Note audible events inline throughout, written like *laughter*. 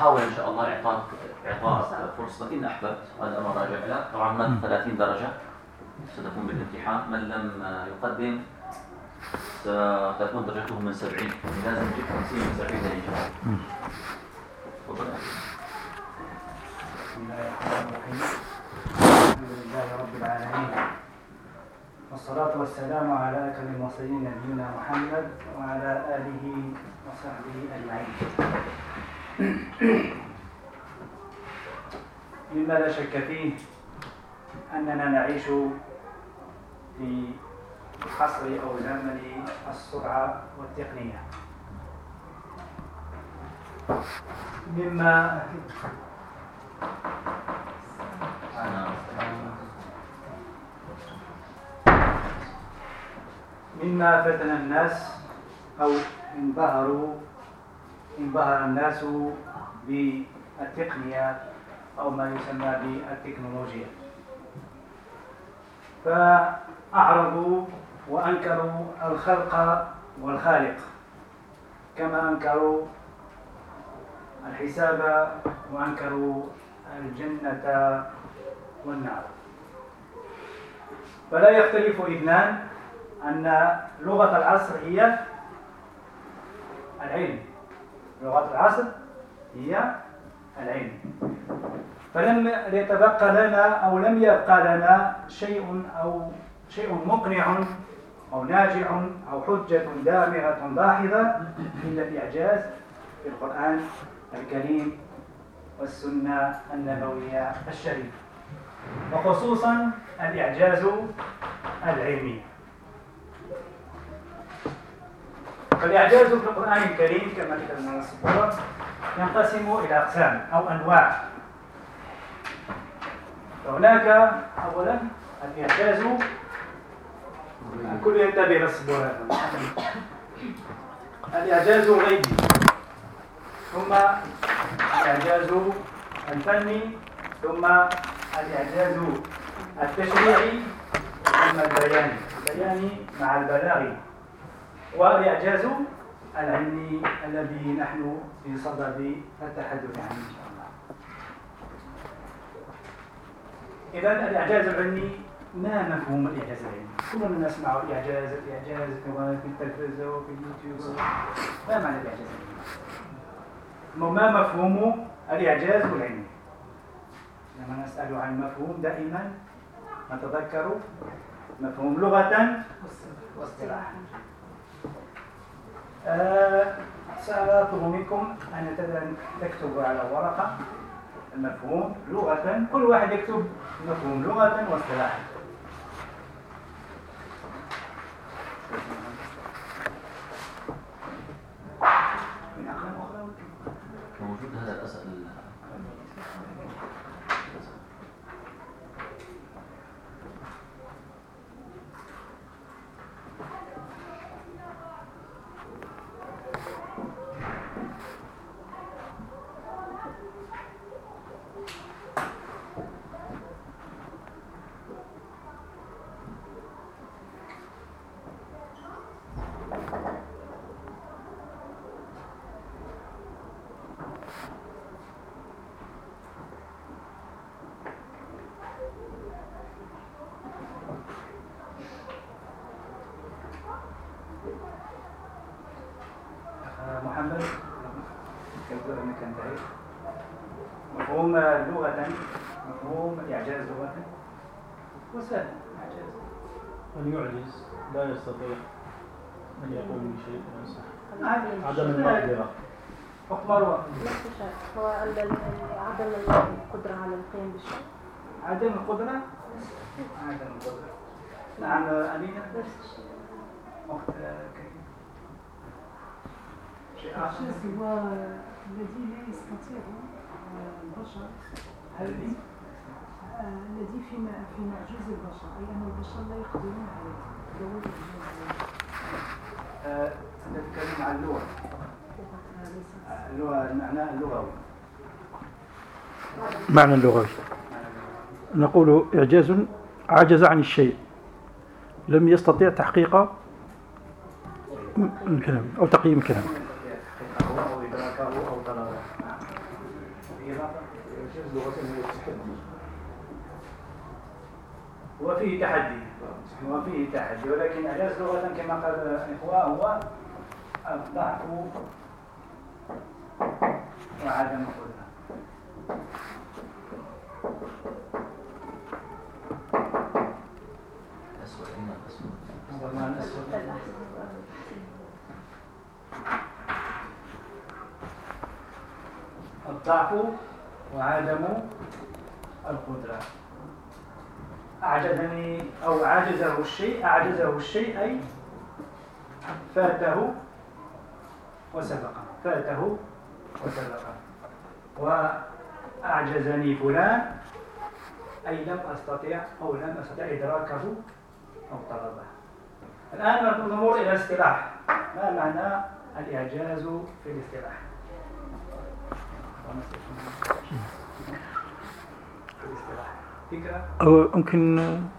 نحاول إن شاء الله إعطاء إعطاء فرصة. إن أحببت. هذا أمر راجع له طبعا مادة 30 درجة ستكون بالامتحان. من لم يقدم ستكون درجته من 70 يعني لازم نجيب 50 من 70 للإجابة بسم الله الرحمن الرحيم. الحمد لله رب العالمين. والصلاة والسلام على أكرم المرسلين نبينا محمد وعلى آله وصحبه أجمعين. مما لا شك فيه أننا نعيش في عصر أو زمن السرعة والتقنية. مما مما فتن الناس أو انبهروا انبهر الناس بالتقنية أو ما يسمى بالتكنولوجيا. فأعرضوا وأنكروا الخلق والخالق كما أنكروا الحساب وأنكروا الجنة والنار. فلا يختلف اثنان أن لغة العصر هي العلم. لغة العصر هي العلم. فلم يتبقى لنا أو لم يبقى لنا شيء أو شيء مقنع أو ناجع أو حجة دامغة ضاحظة إلا الإعجاز في القرآن الكريم والسنة النبوية الشريفة. وخصوصا الإعجاز العلمي. فالإعجاز في القرآن الكريم كما ذكرنا السبورة ينقسم إلى أقسام أو أنواع. فهناك أولا الإعجاز الكل ينتبه للسبورة الإعجاز الغيبي ثم الإعجاز الفني. ثم الإعجاز التشريعي. ثم البياني البياني مع البلاغي والإعجاز العلمي الذي نحن في صدد التحدث عنه إن شاء الله إذا الإعجاز العلمي ما مفهوم الإعجاز العلمي؟ كلنا نسمع الإعجاز الإعجاز في التلفزيون وفي اليوتيوب ما معنى الإعجاز العلمي؟ ما مفهوم الإعجاز العلمي؟ لما نسأل عن مفهوم دائما نتذكر مفهوم لغة واصطلاحا سأطلب منكم أن تكتبوا على ورقة المفهوم لغة كل واحد يكتب مفهوم لغة واصطلاحا مفهوم لغة مفهوم إعجاز لغة. وسهل إعجاز. من يعجز؟ لا يستطيع أن يقوم بشيء عدم عدم المقدرة. نفس الشيء هو عدم القدرة على القيام بالشيء. عدم القدرة؟ عدم القدرة. نعم أمينة. نفس الشيء. أخت كريم. شيء آخر. الشخص هو الذي لا يستطيع. البشر الذي آه، الذي في في معجوز البشر أي أن البشر لا يقدرون عليه. الإعجاز آه، نتكلم عن اللغة. آه، اللغة المعنى اللغوي. معنى اللغوي. نقول إعجاز عجز عن الشيء. لم يستطيع تحقيق الكلام أو تقييم الكلام تحقيقه أو إدراكه أو طلبه نعم. إضافة إعجاز لغة هو التحدي وفيه تحدي. وفيه تحدي. ولكن إعجاز لغة كما قال الإخوة هو الضعف وعدم نسبة الضعف وعدم القدرة. أعجزني أو عجزه الشيء أعجزه الشيء أي فاته وسبق فاته وسبق. وأعجزني فلان أي لم أستطيع أو لم أستطيع إدراكه أو طلبه. الآن نمر إلى الاصطلاح ما معنى الإعجاز في الاصطلاح؟ فكرة؟ أو يمكن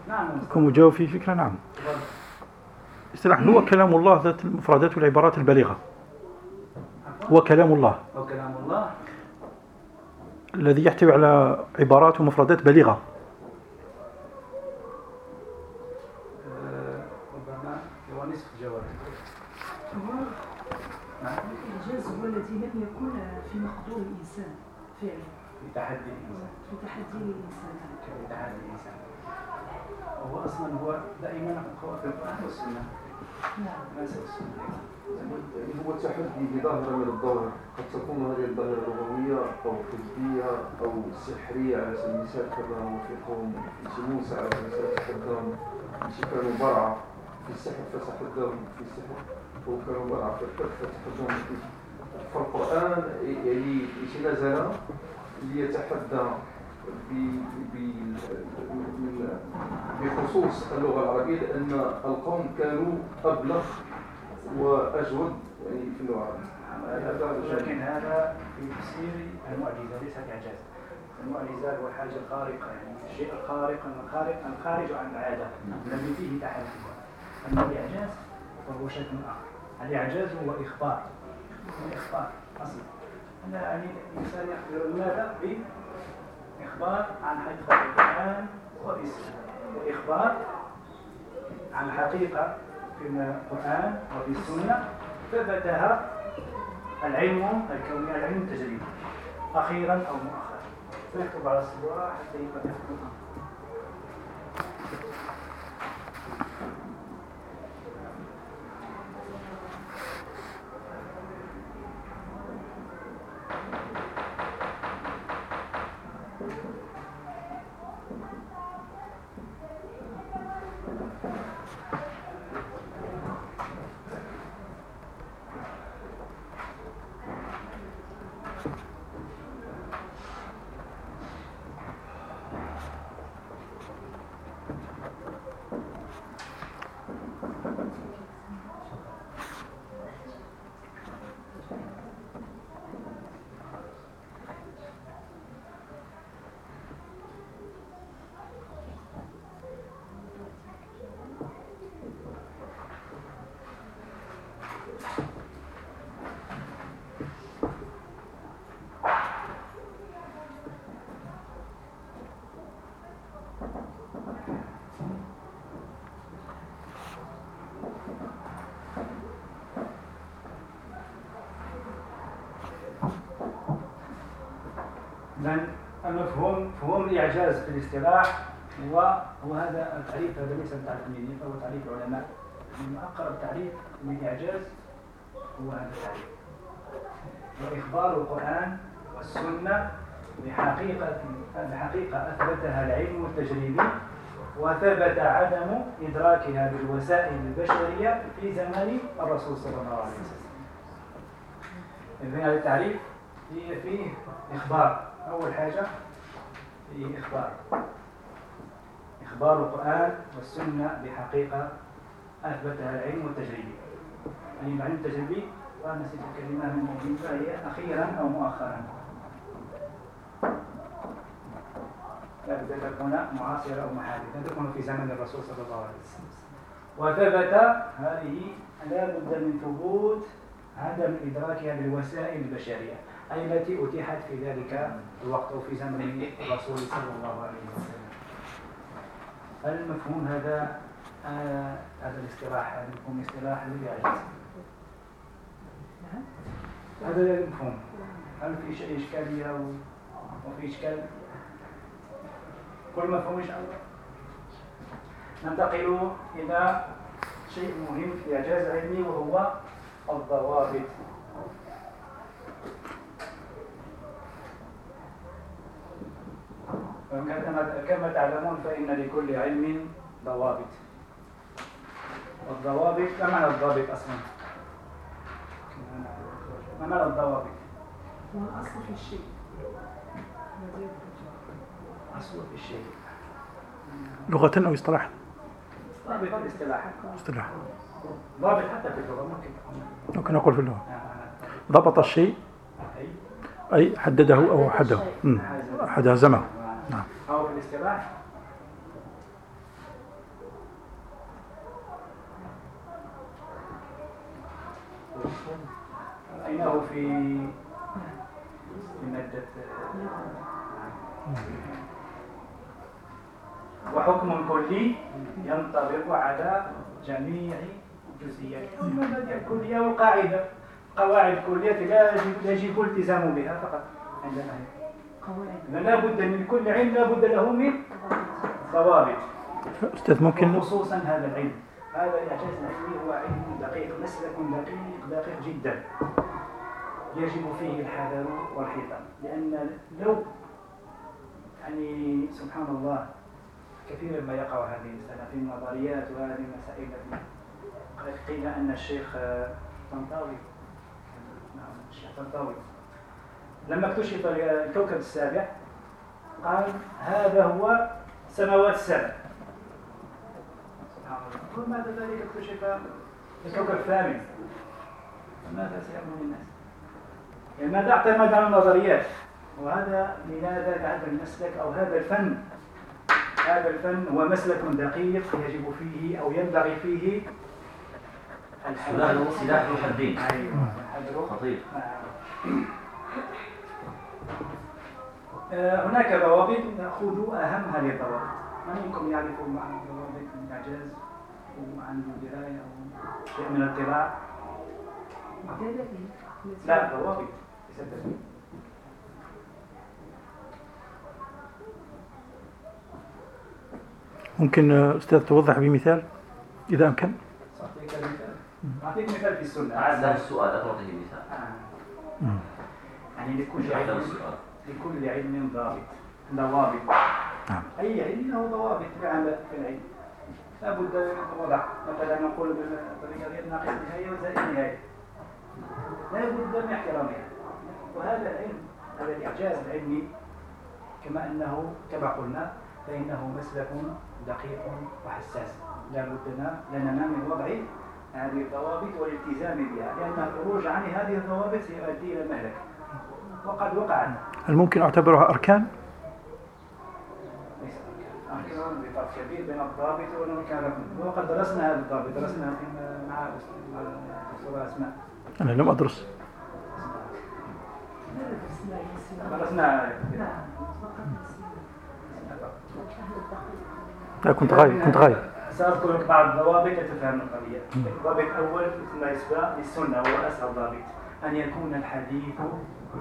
نعم. يكون مجاوب في فكرة نعم. تفضل. اصطلاح هو كلام الله ذات المفردات والعبارات البليغة. هو كلام الله. أو كلام الله. الذي يحتوي على عبارات ومفردات بليغة. آه، ربما هو نصف الجواب هو نعم. الإعجاز هو الذي لم يكن في مقدور الإنسان فعله في تحدي الإنسان في تحدي الإنسان في تحدي الإنسان وهو أصلا هو دائما هو في القرآن والسنة نعم ما سوى السنة يعني هو تحدي بظاهرة من الظواهر قد تكون هذه الظاهرة لغوية أو حزبية أو سحرية على سبيل المثال كما هو في قوم موسى على سبيل المثال ماشي كانوا برعة في السحر فتحداهم في السحر وكانوا برعة في الحرب فتحداهم في فالقرآن يعني إيش نزل ليتحدى بخصوص اللغة العربية لأن القوم كانوا أبلغ وأجود في اللغة لكن هذا في تفسير المعجزة ليس إعجاز هو حاجة خارقة يعني الشيء الخارق الخارق الخارج عن العادة. الذي فيه تحدي. أما الإعجاز فهو شيء آخر. الإعجاز هو إخبار. هو إخبار أصلا. أنا يعني الإنسان يخبر ماذا؟ بإخبار عن حقيقة القرآن والإسلام. وإخبار عن حقيقة في القرآن وفي السنة ثبتها العلم الكوني العلم التجريبي أخيرا أو مؤخرا. فيكتب على الصورة حتى يبقى يفهم إذن مفهوم الإعجاز في الاصطلاح هو وهذا التعريف هذا ليس تعريف مني فهو تعريف علماء. من أقرب تعريف للإعجاز هو هذا التعريف. وإخبار القرآن والسنة بحقيقة بحقيقة أثبتها العلم التجريبي وثبت عدم إدراكها بالوسائل البشرية في زمن الرسول صلى الله عليه وسلم. إذن هذا التعريف فيه إخبار. أول حاجة فيه إخبار. إخبار القرآن والسنة بحقيقة أثبتها العلم التجريبي يعني العلم التجريبي ونسيت الكلمة من موجودة. هي أخيرا أو مؤخرا. لا تكون معاصرة أو محادثة أن تكون في زمن الرسول صلى الله عليه وسلم. وثبت هذه لا بد من ثبوت عدم إدراكها بالوسائل البشرية أي التي أتيحت في ذلك الوقت أو في زمن الرسول صلى الله عليه وسلم. هل المفهوم هذا آه هذا الاصطلاح هذا المفهوم اصطلاح للإعجاز هذا المفهوم. هل في شيء إشكالية أو وفي إشكال؟ كل مفهوم إن شاء الله ننتقل إلى شيء مهم في إعجاز علمي وهو الضوابط. كما تعلمون فإن لكل علم ضوابط. والضوابط ما معنى الضابط أصلا؟ ما معنى الضوابط؟ هو الأصل في الشيء. أصل في الشيء. لغة أو اصطلاحا. اصطلاح. ضابط حتى في اللغة ممكن ممكن أقول في اللغة. آه، ضبط الشيء أي. أي حدده أو حده. حزمه نعم. أو في الاصطلاح. رأيناه في في مادة؟ وحكم كلي. ينطبق على جميع الجزئيات المبادئ الكلية والقاعدة. قواعد كلية لا يجب- يجب الالتزام بها فقط عندنا لا بد من كل علم لا بد له من ضوابط. أستاذ ممكن؟ وخصوصا هذا العلم. هذا الإعجاز العلمي هو علم دقيق مسلك دقيق دقيق جدا. يجب فيه الحذر والحيطة لأن لو يعني سبحان الله كثيرا ما يقع هذه المسألة في النظريات وهذه المسائل التي قيل أن الشيخ طنطاوي نعم الشيخ طنطاوي. لما اكتشف الكوكب السابع قال هذا هو سماوات السبع سبحان الله. ثم بعد ذلك؟ اكتشف الكوكب الثامن. ماذا سيعمل الناس؟ يعني ماذا اعتمد على النظريات؟ وهذا لماذا هذا المسلك أو هذا الفن هذا الفن هو مسلك دقيق يجب فيه أو ينبغي فيه سلاح سلاح ذو حدين. أيوه الحذر خطير. آه، هناك ضوابط نأخذ أهم هذه الضوابط من منكم يعرف معنى ضوابط الإعجاز وعنده دراية أو شيء من؟ دلائل لا ضوابط ليست دليل. ممكن أستاذ توضح بمثال؟ إذا أمكن. أعطيك مثال. أعطيك مثال في السنة. أعزل السؤال لا تعطيه مثال. آه. يعني لكل علم لكل علم ضابط. ضوابط. نعم. أي علم له ضوابط في العلم. لا بد من وضع مثلا نقول بالطريقة ديال ناقص نهاية وزائد نهاية. لا بد من احترامها. وهذا العلم هذا الإعجاز العلمي كما أنه كما قلنا فإنه مسلك دقيق وحساس. لا بد لنا لنا من وضع هذه الضوابط والالتزام بها لأن الخروج عن هذه الضوابط سيؤدي إلى المهلكة وقد وقعت. هل ممكن أعتبرها أركان؟ ليس أركان. بفرق كبير بين الضابط والأركان ركن وقد درسنا هذا الضابط. درسناه في مع مع الدكتورة أسماء. أنا لم أدرس. درسنا نعم. فقط كنت غايب كنت غايب. سأذكر لك بعض الضوابط لتفهم القضية. الضابط الأول ثم يسبق للسنة وهو أسهل ضابط. أن يكون الحديث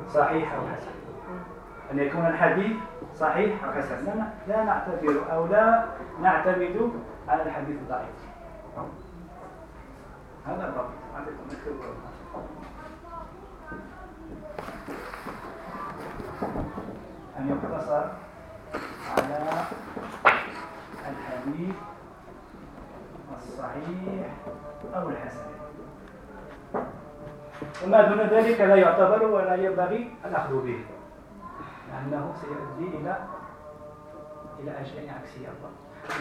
صحيح أو حسن. أن يكون الحديث صحيح أو حسن. لا, لا نعتبر أو لا نعتمد على الحديث الضعيف. هذا الضابط. أن يقتصر على الحديث الصحيح أو الحسن. وما دون ذلك لا يعتبر ولا ينبغي الأخذ به لأنه سيؤدي إلى إلى أشياء عكسية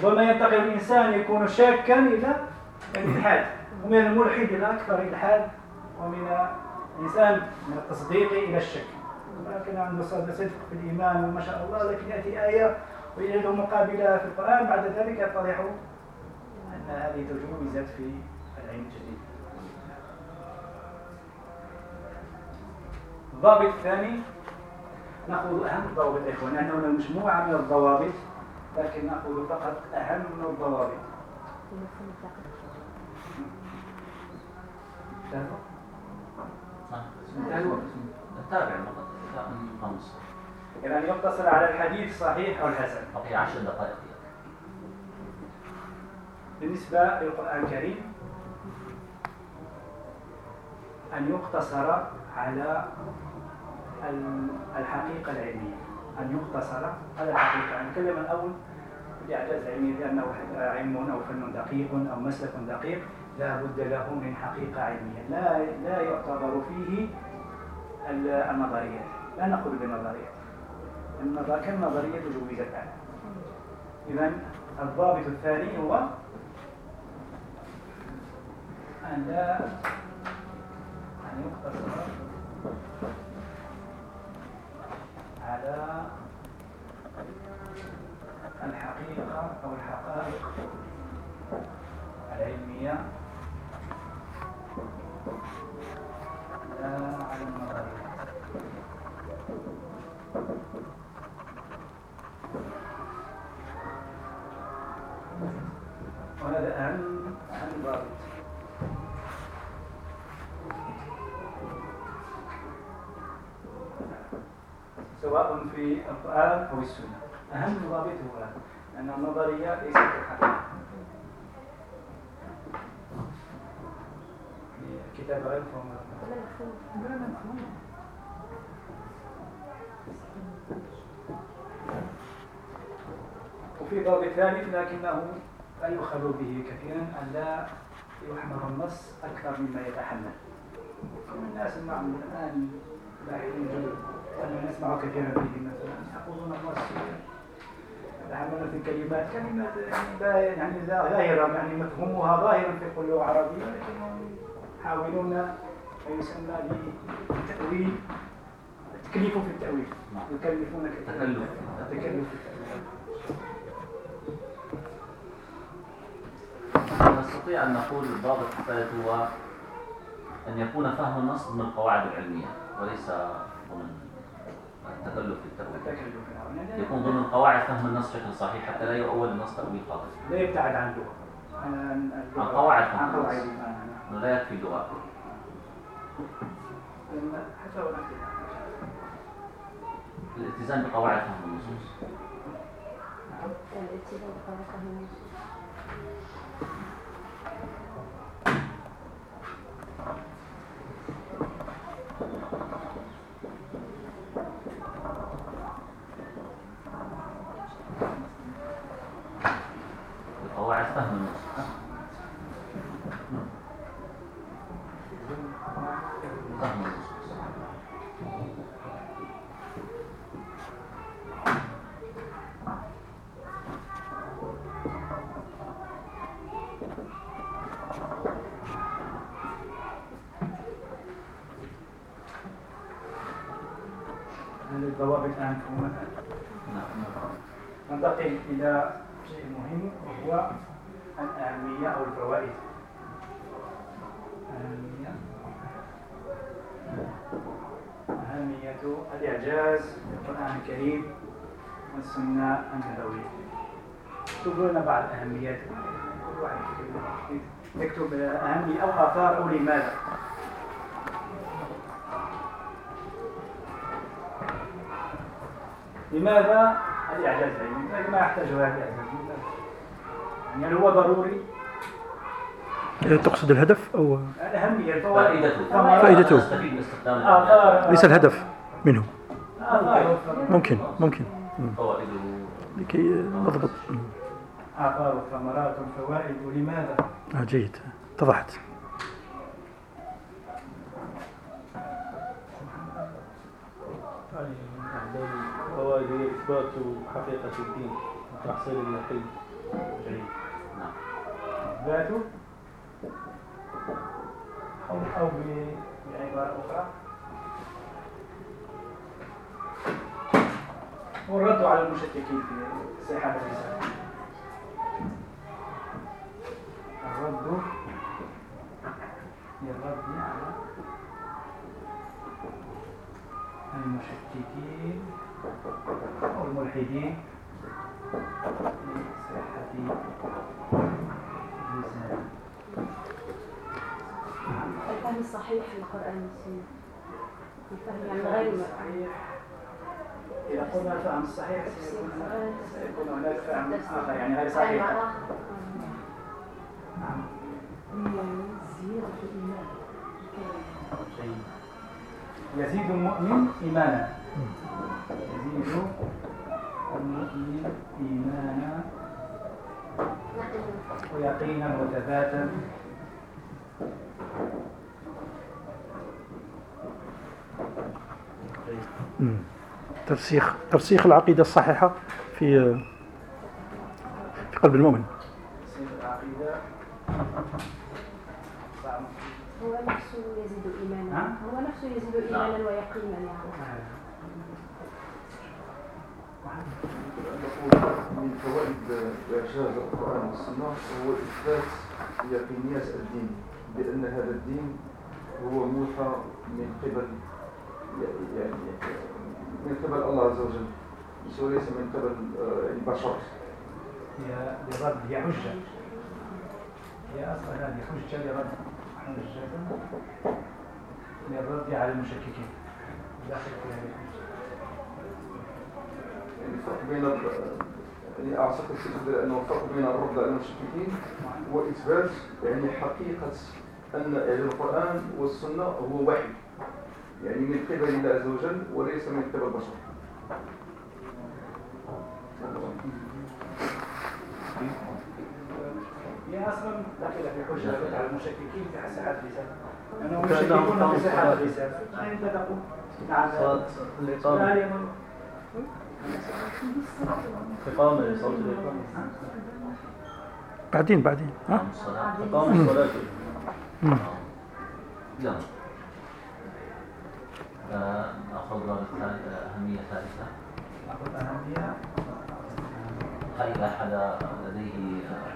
ربما ينتقل الإنسان يكون شاكا إلى الإلحاد. ومن الملحد إلى أكثر إلحاد ومن الإنسان من التصديق إلى الشك. ولكن عنده صدق في الإيمان وما شاء الله لكن يأتي آية ويجد مقابلها في القرآن بعد ذلك يتضح أن هذه تجوزت في العلم الجديد. الضابط الثاني نأخذ أهم الضوابط إخوان لأنه هنا مجموعة من الضوابط لكن نأخذ فقط أهم الضوابط. المفهوم الدقيق نتابع فقط. إذا أن يقتصر على الحديث الصحيح أو الحسن بقي عشر دقائق. بالنسبة للقرآن الكريم أن يقتصر على ال- الحقيقة العلمية. أن يقتصر على الحقيقة. نتكلم الأول بإعجاز علمي لأنه علم أو فن دقيق أو مسلك دقيق. لا بد له من حقيقة علمية. لا لا يعتبر فيه ال- النظريات لا نقول بالنظريات النظر كالنظرية جوزت الآن. إذا الضابط الثاني هو أن لا أن يقتصر على الحقيقة أو الحقائق العلمية لا على النظريات وهذا أهم أهم ضابط في القرآن أو السنة. أهم ضابط هو أن النظرية ليست الحقيقة كتاب غير وفي ضابط ثالث لكنه لا يؤخذ به كثيرا أن لا يحمل النص أكثر مما يتحمل. الناس معهم الآن باحثين أنا نسمع كثيرا به مثلا يقولون يتحملون في الكلمات. كلمات يعني لا- ظاهرة يعني مفهومها ظاهر في لغة عربية لكنهم يحاولون ما يسمى بالتأويل التكليف في التأويل. يكلفون كثيرا تكلف. التكلف في التأويل. نستطيع أن نقول الضابط الثالث هو أن يكون فهم النص ضمن القواعد العلمية وليس ضمن التكلف في التأويل يكون ضمن قواعد فهم النص بشكل صحيح حتى لا يؤول النص تأويل خاطئ لا يبتعد عن اللغة. عن قواعد فهم النص. لا يكفي كده. الالتزام بقواعد فهم النصوص. الالتزام بقواعد فهم النصوص بقواعد فهم النصوص فهم النصوص مفهومة نعم ننتقل إلى شيء مهم وهو الأهمية أو الفوائد. أهمية أهمية الإعجاز القرآن الكريم والسنة النبوية. اكتبوا لنا بعض الأهميات كل واحد يكتب أهمية أو آثار أو لماذا؟ لماذا الإعجاز العلمي؟ لماذا ما يحتاج هذا الإعجاز؟ يعني هل هو ضروري؟ تقصد الهدف أو الأهمية الفوائد. فائدته. فائدته. آثار ليس الهدف منه. آثار ممكن ممكن. لكي نضبط. آثار والثمرات والفوائد ولماذا؟ آه جيد. اتضحت. يعني أحد الفوائد هي إثبات حقيقة الدين وتحصيل اليقين. جيد نعم. ذاته؟ أو أو بعبارة أخرى؟ والرد على المشككين في صحة الرسالة الرد للرد على المشككين الملحدين لصحة اللسان الفهم الصحيح للقرآن والسنة. الفهم يعني غير صحيح إذا قلنا الفهم الصحيح سيكون هناك فهم آخر يعني غير صحيح. نعم. يعني زيادة الإيمان. جيد. يزيد المؤمن إيمانا. المؤمن إيمانا ويقينا وثباتا. ترسيخ ترسيخ العقيدة الصحيحة في في قلب المؤمن تصير العقيدة. هو نفسه يزيد إيمانا؟ هو نفسه يزيد إيمانا ويقينا يعني نقول من فوائد إعجاز القرآن والسنة هو إثبات يقينيات الدين بأن هذا الدين هو موحى من قبل يعني من قبل الله عز وجل وليس من قبل آه، البشر هي لرد هي حجة. هي أصلا هذه حجة لرد حجة للرد على المشككين. داخل في هذه الحجة. يعني الفرق بين ال- يعني أعتقد سيدنا أنه الفرق بين الرد على المشركين وإثبات يعني حقيقة أن القرآن والسنة هو وحي. يعني من قبل الله عز وجل وليس من قبل البشر. هي أصلا داخلة في حجة للرد على المشككين في صحة الرسالة لأنهم كأنهم مشككون في صحة صلاة. الرسالة فأنت تقول. نعم صلاة الإقامة لا يمر بعدين بعدين ها نعم إقامة آه، نأخذ رابط ثالث أهمية ثالثة أخذ أهمية هل أحد لديه آه،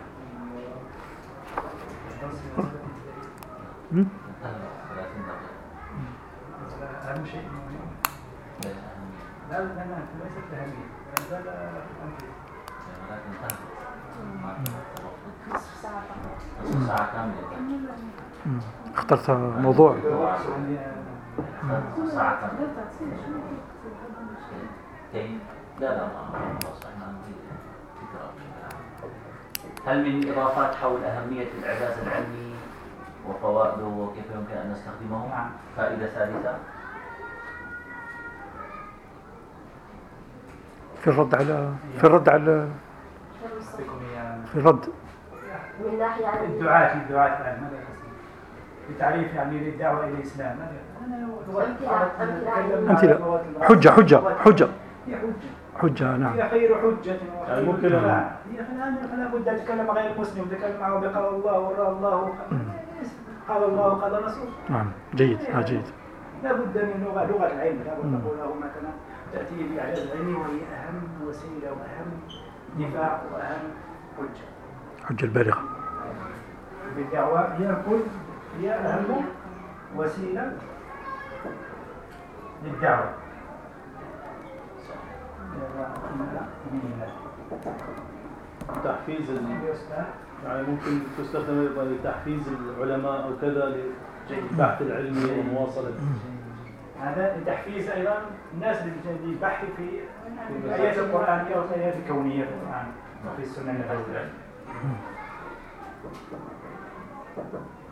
مم. انتهى 30 دقيقة أهم شيء مم. اخترت موضوع يعني نصف ساعة كاملة لا؟ لا خلاص إحنا. هل من إضافات حول أهمية الإعجاز العلمي وفوائده وكيف يمكن أن نستخدمه؟ نعم. فائدة ثالثة في الرد على في الرد على في الرد. من ناحية على الدعاة الدعاة الآن ماذا؟ بتعريف يعني للدعوة إلى الإسلام. ماذا أمثلة أتكلم أمثلة. على لغة العرب. حجة حجة حجة. هي حجة. حجة نعم. هي خير حجة يعني وخير ممكن- الآن لا بد أن تتكلم غير مسلم تتكلم معه بقال الله ورأى الله قال الله. وقال رسول. نعم. جيد. ها جيد. لا بد من لغة لغة العلم. لا بد تقول له مثلا تأتي بإعجاز العلمي وهي أهم وسيلة وأهم دفاع وأهم حجة. حجة البالغة بالدعوة هي الكل هي أهم وسيلة للدعوة. تحفيز. يعني ممكن تستخدم أيضا لتحفيز العلماء أو كذا للبحث العلمي ومواصلة هذا لتحفيز أيضا الناس للبحث في الآيات القرآنية والآيات الكونية في القرآن وفي السنة النبوية *laughs*